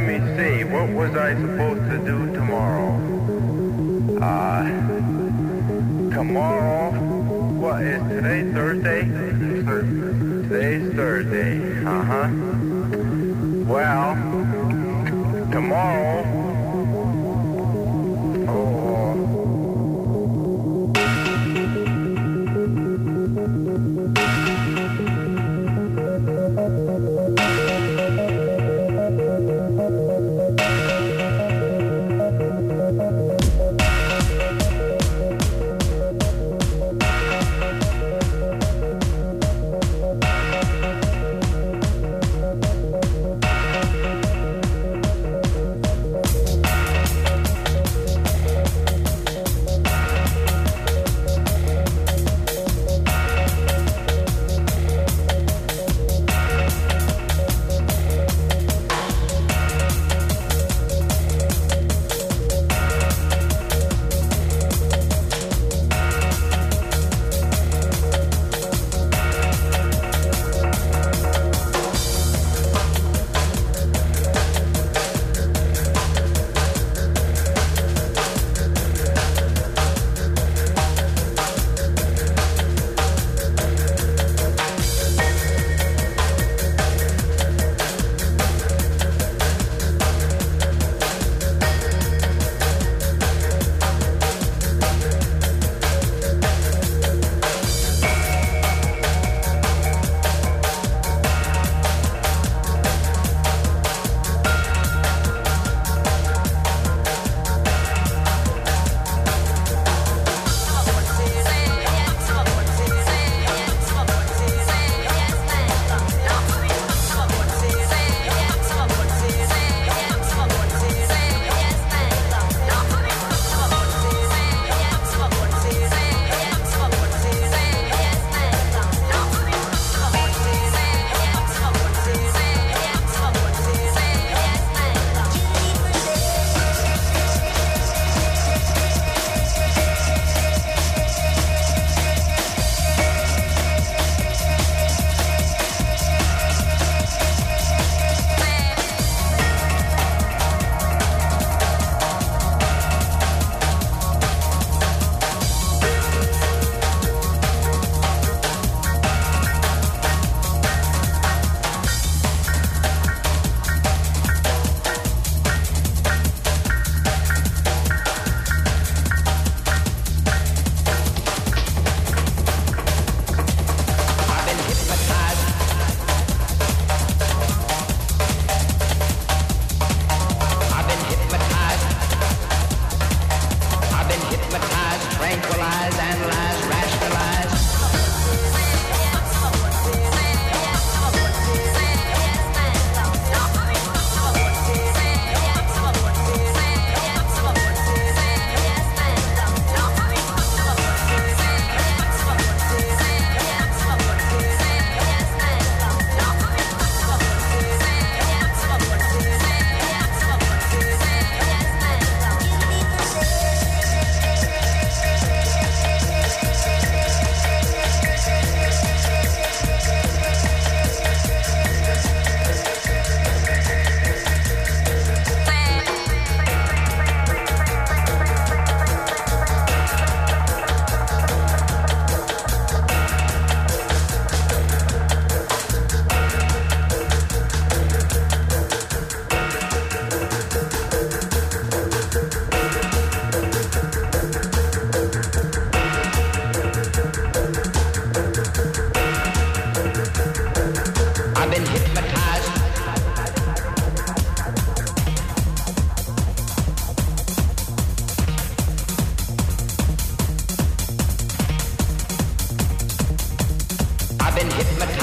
let me see, what was I supposed to do tomorrow? Uh, tomorrow, what is today, Thursday? Today's Thursday, uh-huh. Well, tomorrow, Get my